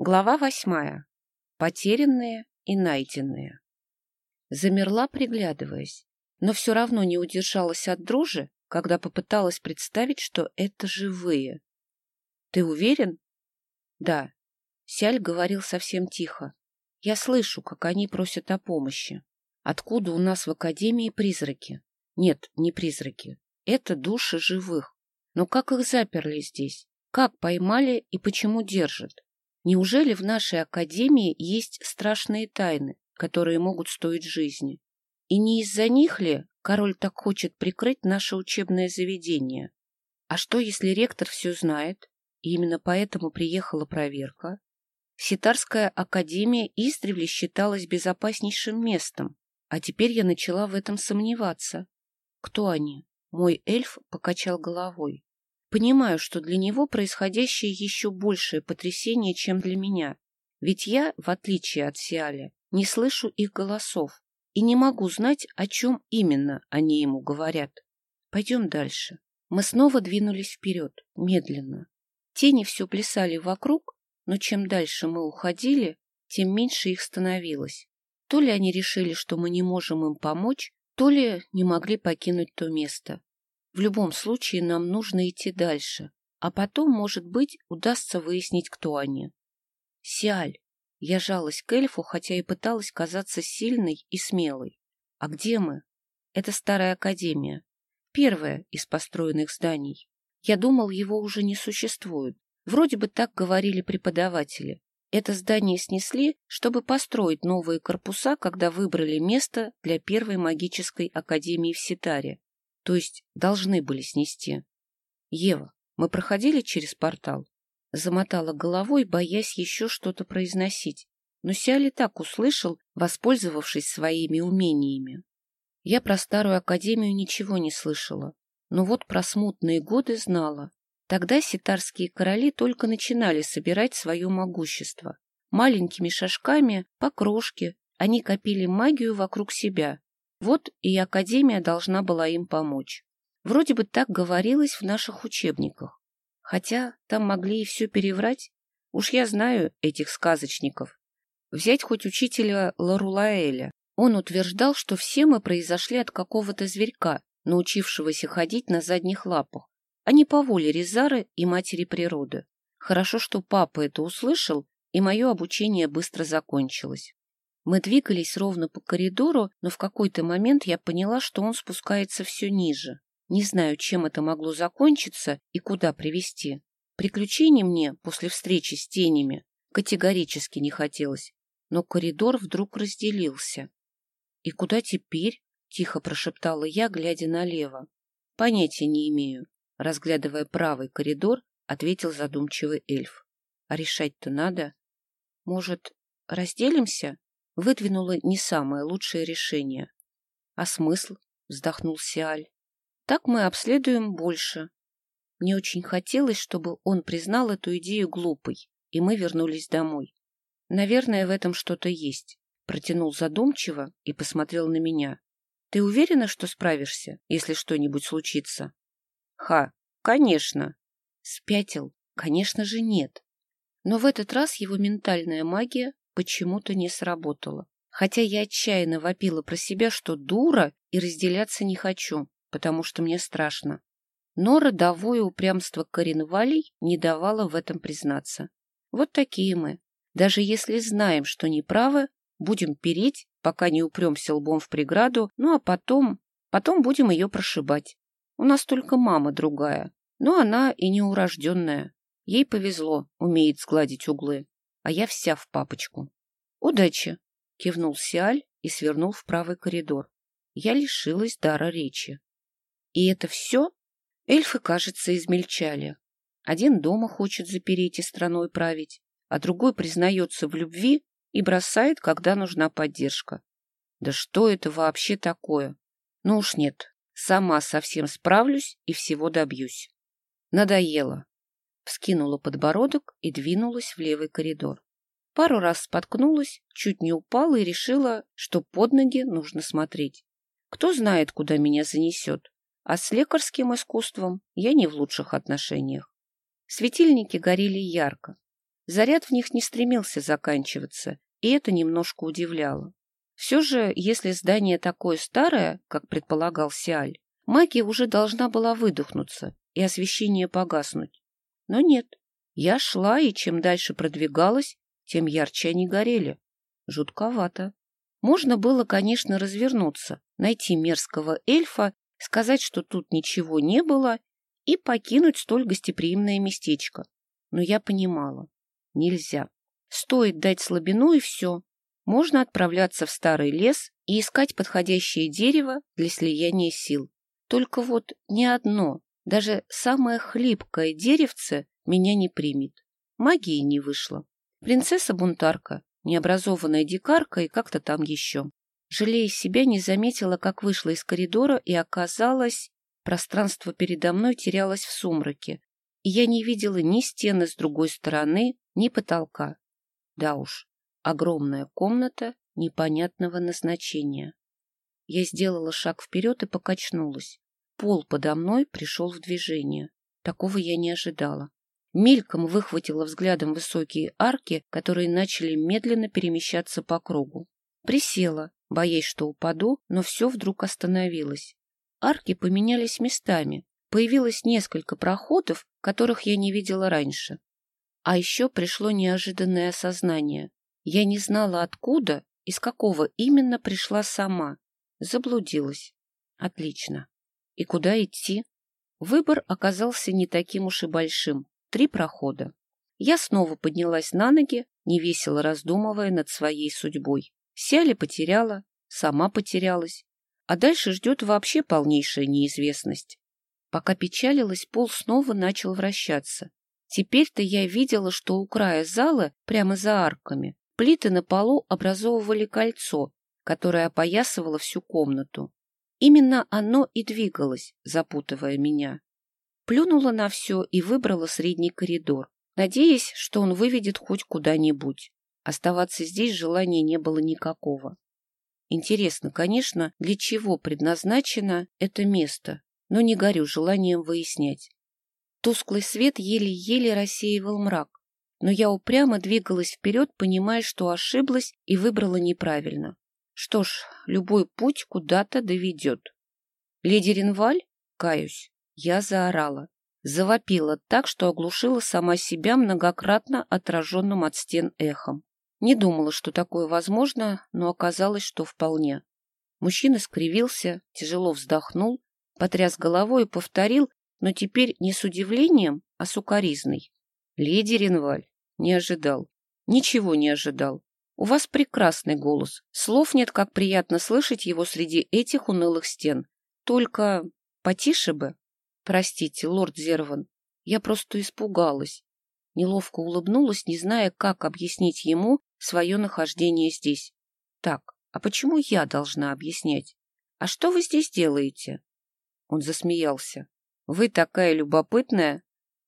Глава восьмая. Потерянные и найденные. Замерла, приглядываясь, но все равно не удержалась от дрожи, когда попыталась представить, что это живые. — Ты уверен? — Да. Сяль говорил совсем тихо. Я слышу, как они просят о помощи. Откуда у нас в Академии призраки? Нет, не призраки. Это души живых. Но как их заперли здесь? Как поймали и почему держат? Неужели в нашей академии есть страшные тайны, которые могут стоить жизни? И не из-за них ли король так хочет прикрыть наше учебное заведение? А что, если ректор все знает, и именно поэтому приехала проверка? Ситарская академия издревле считалась безопаснейшим местом, а теперь я начала в этом сомневаться. Кто они? Мой эльф покачал головой. Понимаю, что для него происходящее еще большее потрясение, чем для меня. Ведь я, в отличие от Сиаля, не слышу их голосов и не могу знать, о чем именно они ему говорят. Пойдем дальше. Мы снова двинулись вперед, медленно. Тени все плясали вокруг, но чем дальше мы уходили, тем меньше их становилось. То ли они решили, что мы не можем им помочь, то ли не могли покинуть то место. В любом случае нам нужно идти дальше, а потом, может быть, удастся выяснить, кто они. Сиаль. Я жалась к эльфу, хотя и пыталась казаться сильной и смелой. А где мы? Это старая академия. Первая из построенных зданий. Я думал, его уже не существует. Вроде бы так говорили преподаватели. Это здание снесли, чтобы построить новые корпуса, когда выбрали место для первой магической академии в Ситаре. То есть должны были снести. Ева, мы проходили через портал? Замотала головой, боясь еще что-то произносить. Но Сиали так услышал, воспользовавшись своими умениями. Я про старую академию ничего не слышала, но вот про смутные годы знала. Тогда ситарские короли только начинали собирать свое могущество. Маленькими шажками, по крошке, они копили магию вокруг себя, вот и Академия должна была им помочь. Вроде бы так говорилось в наших учебниках. Хотя там могли и все переврать. Уж я знаю этих сказочников. Взять хоть учителя Ларулаэля. Он утверждал, что все мы произошли от какого-то зверька, научившегося ходить на задних лапах, а не по воле Резары и матери природы. Хорошо, что папа это услышал, и мое обучение быстро закончилось. Мы двигались ровно по коридору, но в какой-то момент я поняла, что он спускается все ниже. Не знаю, чем это могло закончиться и куда привести. Приключений мне после встречи с тенями категорически не хотелось, но коридор вдруг разделился. — И куда теперь? — тихо прошептала я, глядя налево. — Понятия не имею. Разглядывая правый коридор, ответил задумчивый эльф. — А решать-то надо. — Может, разделимся? Выдвинула не самое лучшее решение. — А смысл? — вздохнул Сиаль. — Так мы обследуем больше. Мне очень хотелось, чтобы он признал эту идею глупой, и мы вернулись домой. Наверное, в этом что-то есть. Протянул задумчиво и посмотрел на меня. Ты уверена, что справишься, если что-нибудь случится? Ха, конечно. Спятил? Конечно же нет. Но в этот раз его ментальная магия почему-то не сработало. Хотя я отчаянно вопила про себя, что дура и разделяться не хочу, потому что мне страшно. Но родовое упрямство Каринвалей не давало в этом признаться. Вот такие мы. Даже если знаем, что неправы, будем переть, пока не упремся лбом в преграду, ну а потом... Потом будем ее прошибать. У нас только мама другая, но она и неурожденная. Ей повезло, умеет сгладить углы а я вся в папочку. «Удачи!» — кивнул Сиаль и свернул в правый коридор. Я лишилась дара речи. И это все? Эльфы, кажется, измельчали. Один дома хочет запереть и страной править, а другой признается в любви и бросает, когда нужна поддержка. Да что это вообще такое? Ну уж нет, сама совсем справлюсь и всего добьюсь. Надоело вскинула подбородок и двинулась в левый коридор. Пару раз споткнулась, чуть не упала и решила, что под ноги нужно смотреть. Кто знает, куда меня занесет, а с лекарским искусством я не в лучших отношениях. Светильники горели ярко. Заряд в них не стремился заканчиваться, и это немножко удивляло. Все же, если здание такое старое, как предполагал Сиаль, магия уже должна была выдохнуться и освещение погаснуть. Но нет, я шла, и чем дальше продвигалась, тем ярче они горели. Жутковато. Можно было, конечно, развернуться, найти мерзкого эльфа, сказать, что тут ничего не было, и покинуть столь гостеприимное местечко. Но я понимала, нельзя. Стоит дать слабину, и все. Можно отправляться в старый лес и искать подходящее дерево для слияния сил. Только вот ни одно, даже самое хлипкое деревце меня не примет. Магии не вышло. Принцесса-бунтарка, необразованная дикарка и как-то там еще. Жалея себя, не заметила, как вышла из коридора и оказалось, пространство передо мной терялось в сумраке, и я не видела ни стены с другой стороны, ни потолка. Да уж, огромная комната непонятного назначения. Я сделала шаг вперед и покачнулась. Пол подо мной пришел в движение. Такого я не ожидала. Мельком выхватила взглядом высокие арки, которые начали медленно перемещаться по кругу. Присела, боясь, что упаду, но все вдруг остановилось. Арки поменялись местами. Появилось несколько проходов, которых я не видела раньше. А еще пришло неожиданное осознание. Я не знала, откуда, из какого именно пришла сама. Заблудилась. Отлично. И куда идти? Выбор оказался не таким уж и большим. Три прохода. Я снова поднялась на ноги, невесело раздумывая над своей судьбой. Сяли потеряла, сама потерялась. А дальше ждет вообще полнейшая неизвестность. Пока печалилась, пол снова начал вращаться. Теперь-то я видела, что у края зала, прямо за арками, плиты на полу образовывали кольцо, которое опоясывало всю комнату. Именно оно и двигалось, запутывая меня. Плюнула на все и выбрала средний коридор, надеясь, что он выведет хоть куда-нибудь. Оставаться здесь желания не было никакого. Интересно, конечно, для чего предназначено это место, но не горю желанием выяснять. Тусклый свет еле-еле рассеивал мрак, но я упрямо двигалась вперед, понимая, что ошиблась и выбрала неправильно. Что ж, любой путь куда-то доведет. Леди Ренваль? Каюсь. Я заорала. Завопила так, что оглушила сама себя многократно отраженным от стен эхом. Не думала, что такое возможно, но оказалось, что вполне. Мужчина скривился, тяжело вздохнул, потряс головой и повторил, но теперь не с удивлением, а с укоризной. Леди Ренваль, не ожидал. Ничего не ожидал. У вас прекрасный голос. Слов нет, как приятно слышать его среди этих унылых стен. Только потише бы. Простите, лорд Зерван, я просто испугалась. Неловко улыбнулась, не зная, как объяснить ему свое нахождение здесь. Так, а почему я должна объяснять? А что вы здесь делаете? Он засмеялся. Вы такая любопытная,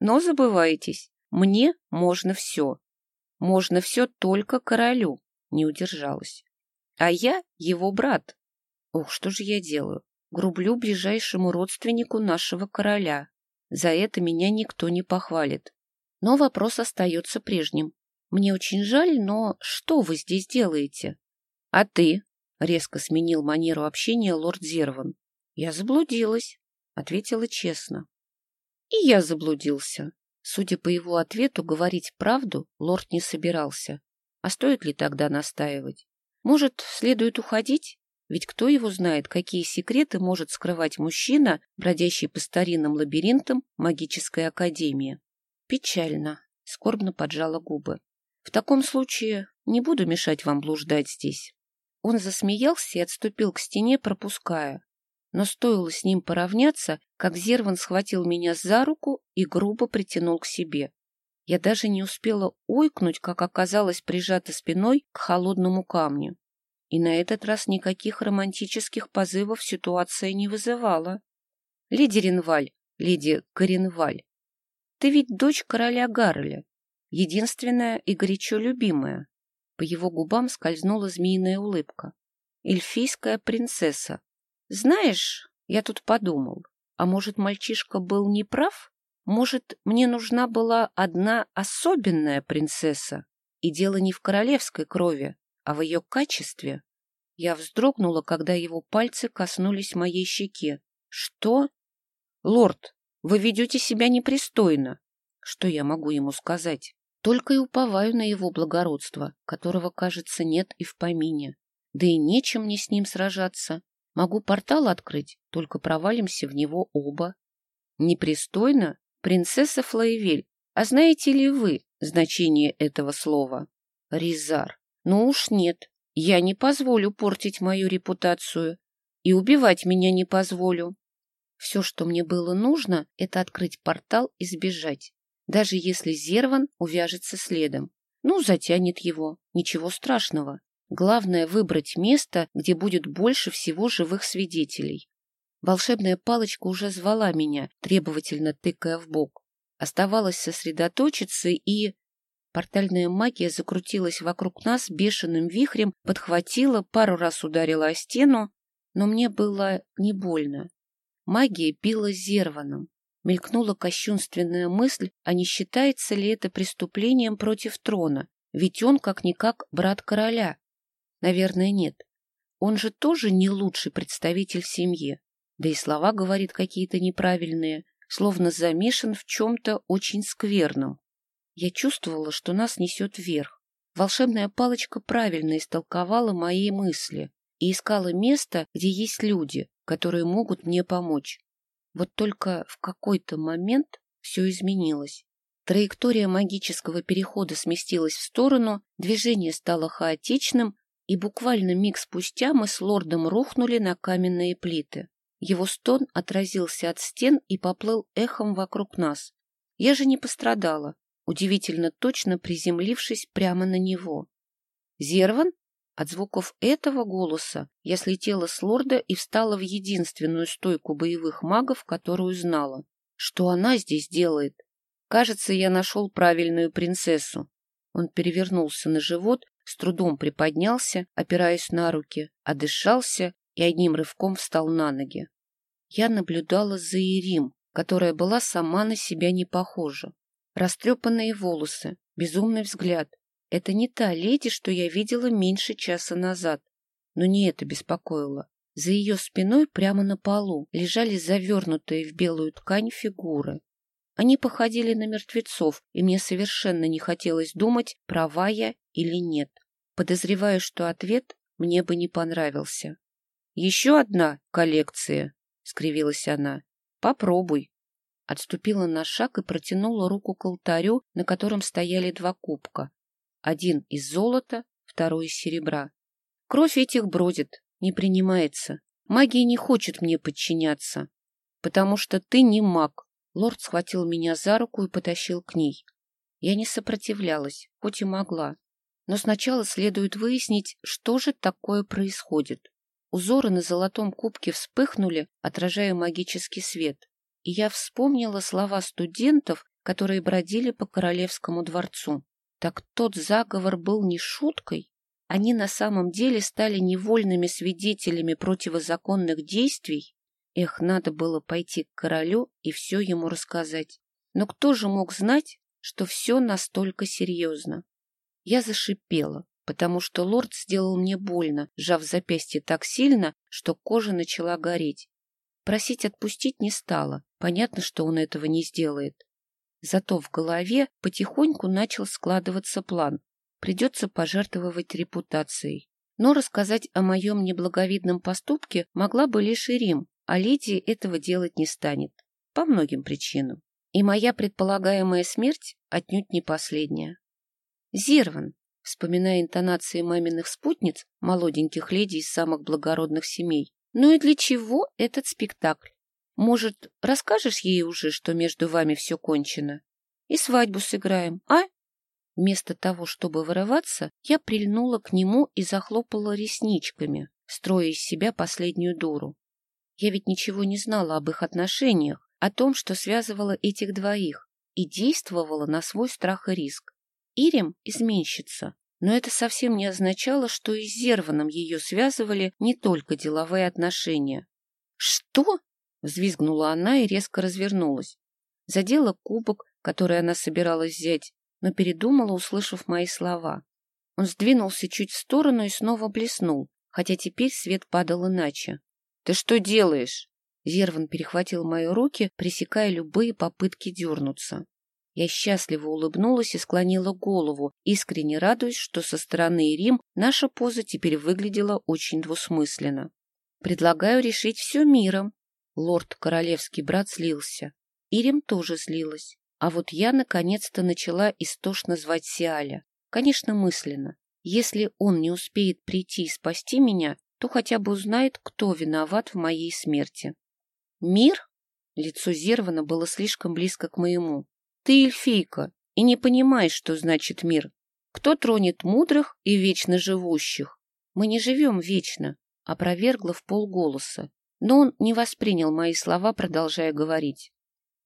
но забываетесь. Мне можно все. Можно все только королю, не удержалась. А я его брат. Ох, что же я делаю? Грублю ближайшему родственнику нашего короля. За это меня никто не похвалит. Но вопрос остается прежним. Мне очень жаль, но что вы здесь делаете? А ты? Резко сменил манеру общения лорд Зерван. Я заблудилась. — ответила честно. И я заблудился. Судя по его ответу, говорить правду лорд не собирался. А стоит ли тогда настаивать? Может, следует уходить? Ведь кто его знает, какие секреты может скрывать мужчина, бродящий по старинным лабиринтам магической академии? Печально. Скорбно поджала губы. В таком случае не буду мешать вам блуждать здесь. Он засмеялся и отступил к стене, пропуская но стоило с ним поравняться, как Зерван схватил меня за руку и грубо притянул к себе. Я даже не успела ойкнуть, как оказалась прижата спиной к холодному камню. И на этот раз никаких романтических позывов ситуация не вызывала. — Леди Ренваль, леди Коренваль, ты ведь дочь короля Гарреля, единственная и горячо любимая. По его губам скользнула змеиная улыбка. Эльфийская принцесса, знаешь, я тут подумал, а может, мальчишка был неправ? Может, мне нужна была одна особенная принцесса? И дело не в королевской крови, а в ее качестве. Я вздрогнула, когда его пальцы коснулись моей щеки. Что? Лорд, вы ведете себя непристойно. Что я могу ему сказать? Только и уповаю на его благородство, которого, кажется, нет и в помине. Да и нечем мне с ним сражаться. Могу портал открыть, только провалимся в него оба. Непристойно? Принцесса Флоевель, а знаете ли вы значение этого слова? Ризар. Ну уж нет, я не позволю портить мою репутацию. И убивать меня не позволю. Все, что мне было нужно, это открыть портал и сбежать. Даже если Зерван увяжется следом. Ну, затянет его. Ничего страшного. Главное — выбрать место, где будет больше всего живых свидетелей. Волшебная палочка уже звала меня, требовательно тыкая в бок. Оставалось сосредоточиться и... Портальная магия закрутилась вокруг нас бешеным вихрем, подхватила, пару раз ударила о стену, но мне было не больно. Магия била зерваном. Мелькнула кощунственная мысль, а не считается ли это преступлением против трона, ведь он как-никак брат короля. Наверное, нет. Он же тоже не лучший представитель семьи. Да и слова говорит какие-то неправильные, словно замешан в чем-то очень скверном. Я чувствовала, что нас несет вверх. Волшебная палочка правильно истолковала мои мысли и искала место, где есть люди, которые могут мне помочь. Вот только в какой-то момент все изменилось. Траектория магического перехода сместилась в сторону, движение стало хаотичным, и буквально миг спустя мы с лордом рухнули на каменные плиты. Его стон отразился от стен и поплыл эхом вокруг нас. Я же не пострадала, удивительно точно приземлившись прямо на него. «Зерван?» От звуков этого голоса я слетела с лорда и встала в единственную стойку боевых магов, которую знала. Что она здесь делает? Кажется, я нашел правильную принцессу. Он перевернулся на живот, с трудом приподнялся, опираясь на руки, отдышался и одним рывком встал на ноги я наблюдала за Ирим, которая была сама на себя не похожа. Растрепанные волосы, безумный взгляд. Это не та леди, что я видела меньше часа назад. Но не это беспокоило. За ее спиной прямо на полу лежали завернутые в белую ткань фигуры. Они походили на мертвецов, и мне совершенно не хотелось думать, права я или нет. Подозреваю, что ответ мне бы не понравился. Еще одна коллекция — скривилась она. — Попробуй. Отступила на шаг и протянула руку к алтарю, на котором стояли два кубка. Один из золота, второй из серебра. Кровь этих бродит, не принимается. Магия не хочет мне подчиняться. Потому что ты не маг. Лорд схватил меня за руку и потащил к ней. Я не сопротивлялась, хоть и могла. Но сначала следует выяснить, что же такое происходит. Узоры на золотом кубке вспыхнули, отражая магический свет. И я вспомнила слова студентов, которые бродили по королевскому дворцу. Так тот заговор был не шуткой? Они на самом деле стали невольными свидетелями противозаконных действий? Эх, надо было пойти к королю и все ему рассказать. Но кто же мог знать, что все настолько серьезно? Я зашипела потому что лорд сделал мне больно, сжав запястье так сильно, что кожа начала гореть. Просить отпустить не стала, понятно, что он этого не сделает. Зато в голове потихоньку начал складываться план. Придется пожертвовать репутацией. Но рассказать о моем неблаговидном поступке могла бы лишь Ирим, а Лидия этого делать не станет. По многим причинам. И моя предполагаемая смерть отнюдь не последняя. Зирван, вспоминая интонации маминых спутниц, молоденьких леди из самых благородных семей. Ну и для чего этот спектакль? Может, расскажешь ей уже, что между вами все кончено? И свадьбу сыграем, а? Вместо того, чтобы вырываться, я прильнула к нему и захлопала ресничками, строя из себя последнюю дуру. Я ведь ничего не знала об их отношениях, о том, что связывало этих двоих, и действовала на свой страх и риск. Ирем — изменщица, но это совсем не означало, что и с Зерваном ее связывали не только деловые отношения. «Что?» — взвизгнула она и резко развернулась. задела кубок, который она собиралась взять, но передумала, услышав мои слова. Он сдвинулся чуть в сторону и снова блеснул, хотя теперь свет падал иначе. — Ты что делаешь? Зерван перехватил мои руки, пресекая любые попытки дернуться. Я счастливо улыбнулась и склонила голову, искренне радуясь, что со стороны Рим наша поза теперь выглядела очень двусмысленно. «Предлагаю решить все миром». Лорд королевский брат злился. Ирим тоже злилась. А вот я наконец-то начала истошно звать Сиаля. Конечно, мысленно. Если он не успеет прийти и спасти меня, то хотя бы узнает, кто виноват в моей смерти. «Мир?» Лицо Зервана было слишком близко к моему. Ты эльфийка и не понимаешь, что значит мир. Кто тронет мудрых и вечно живущих? Мы не живем вечно, опровергла в полголоса. Но он не воспринял мои слова, продолжая говорить.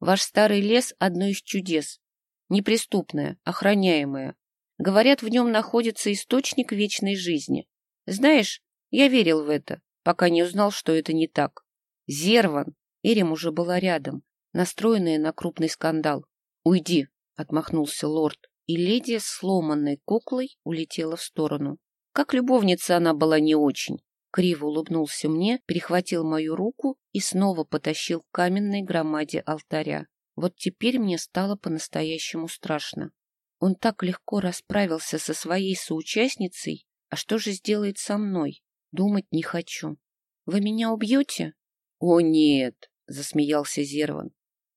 Ваш старый лес — одно из чудес. Неприступное, охраняемое. Говорят, в нем находится источник вечной жизни. Знаешь, я верил в это, пока не узнал, что это не так. Зерван, Эрим уже была рядом, настроенная на крупный скандал. «Уйди!» — отмахнулся лорд, и леди с сломанной куклой улетела в сторону. Как любовница она была не очень. Криво улыбнулся мне, перехватил мою руку и снова потащил к каменной громаде алтаря. Вот теперь мне стало по-настоящему страшно. Он так легко расправился со своей соучастницей, а что же сделает со мной? Думать не хочу. Вы меня убьете? — О, нет! — засмеялся Зерван.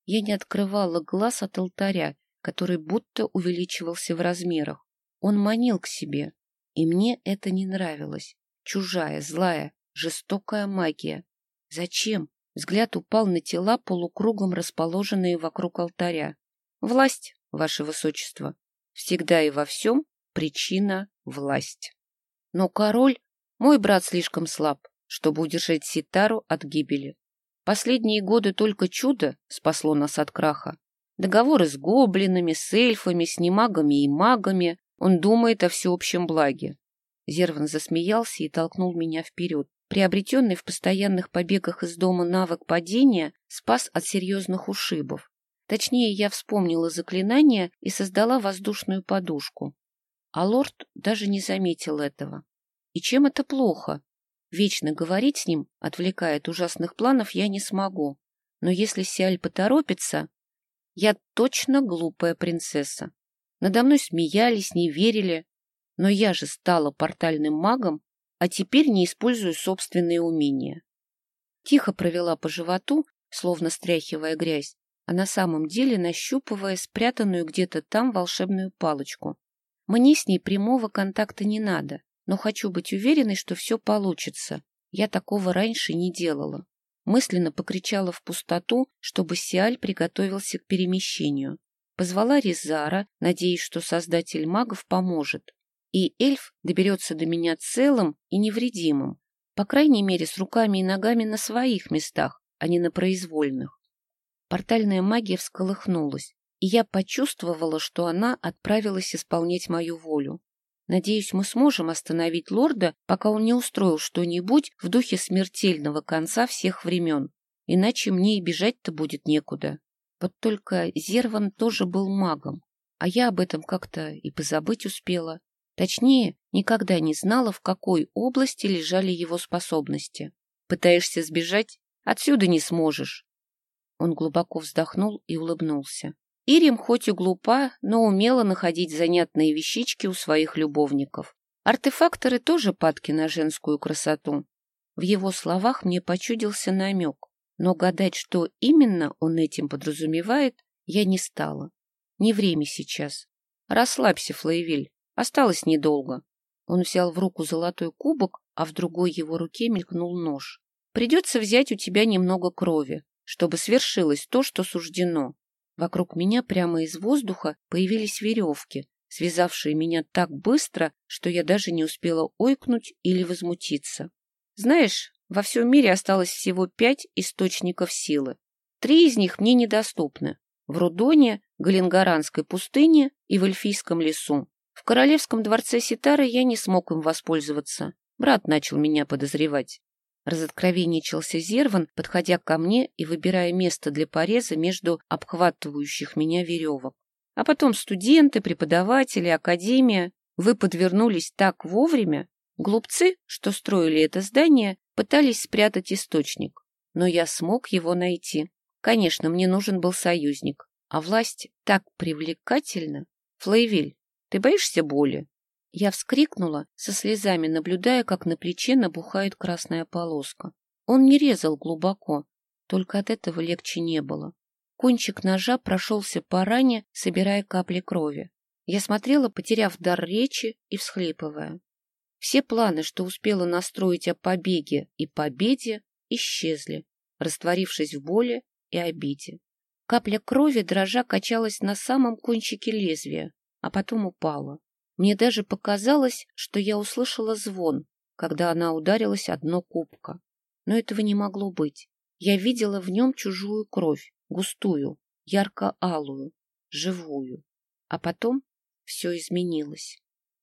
Я не открывала глаз от алтаря, который будто увеличивался в размерах. Он манил к себе, и мне это не нравилось. Чужая, злая, жестокая магия. Зачем? Взгляд упал на тела, полукругом расположенные вокруг алтаря. Власть, ваше высочество. Всегда и во всем причина — власть. Но король, мой брат слишком слаб, чтобы удержать Ситару от гибели. Последние годы только чудо спасло нас от краха. Договоры с гоблинами, с эльфами, с немагами и магами. Он думает о всеобщем благе. Зерван засмеялся и толкнул меня вперед. Приобретенный в постоянных побегах из дома навык падения спас от серьезных ушибов. Точнее, я вспомнила заклинание и создала воздушную подушку. А лорд даже не заметил этого. И чем это плохо? Вечно говорить с ним, отвлекая от ужасных планов, я не смогу. Но если Сиаль поторопится, я точно глупая принцесса. Надо мной смеялись, не верили. Но я же стала портальным магом, а теперь не использую собственные умения. Тихо провела по животу, словно стряхивая грязь, а на самом деле нащупывая спрятанную где-то там волшебную палочку. Мне с ней прямого контакта не надо но хочу быть уверенной, что все получится. Я такого раньше не делала. Мысленно покричала в пустоту, чтобы Сиаль приготовился к перемещению. Позвала Ризара, надеясь, что создатель магов поможет. И эльф доберется до меня целым и невредимым, по крайней мере, с руками и ногами на своих местах, а не на произвольных. Портальная магия всколыхнулась, и я почувствовала, что она отправилась исполнять мою волю. Надеюсь, мы сможем остановить лорда, пока он не устроил что-нибудь в духе смертельного конца всех времен. Иначе мне и бежать-то будет некуда. Вот только Зерван тоже был магом, а я об этом как-то и позабыть успела. Точнее, никогда не знала, в какой области лежали его способности. Пытаешься сбежать? Отсюда не сможешь. Он глубоко вздохнул и улыбнулся. Ирим хоть и глупа, но умела находить занятные вещички у своих любовников. Артефакторы тоже падки на женскую красоту. В его словах мне почудился намек, но гадать, что именно он этим подразумевает, я не стала. Не время сейчас. Расслабься, Флейвиль, осталось недолго. Он взял в руку золотой кубок, а в другой его руке мелькнул нож. Придется взять у тебя немного крови, чтобы свершилось то, что суждено. Вокруг меня прямо из воздуха появились веревки, связавшие меня так быстро, что я даже не успела ойкнуть или возмутиться. Знаешь, во всем мире осталось всего пять источников силы. Три из них мне недоступны. В Рудоне, Галенгаранской пустыне и в Эльфийском лесу. В королевском дворце Ситары я не смог им воспользоваться. Брат начал меня подозревать. Разоткровенничался Зерван, подходя ко мне и выбирая место для пореза между обхватывающих меня веревок. А потом студенты, преподаватели, академия. Вы подвернулись так вовремя. Глупцы, что строили это здание, пытались спрятать источник. Но я смог его найти. Конечно, мне нужен был союзник. А власть так привлекательна. Флейвиль, ты боишься боли? Я вскрикнула, со слезами наблюдая, как на плече набухает красная полоска. Он не резал глубоко, только от этого легче не было. Кончик ножа прошелся по ране, собирая капли крови. Я смотрела, потеряв дар речи и всхлипывая. Все планы, что успела настроить о побеге и победе, исчезли, растворившись в боли и обиде. Капля крови дрожа качалась на самом кончике лезвия, а потом упала. Мне даже показалось, что я услышала звон, когда она ударилась о дно кубка. Но этого не могло быть. Я видела в нем чужую кровь, густую, ярко-алую, живую. А потом все изменилось.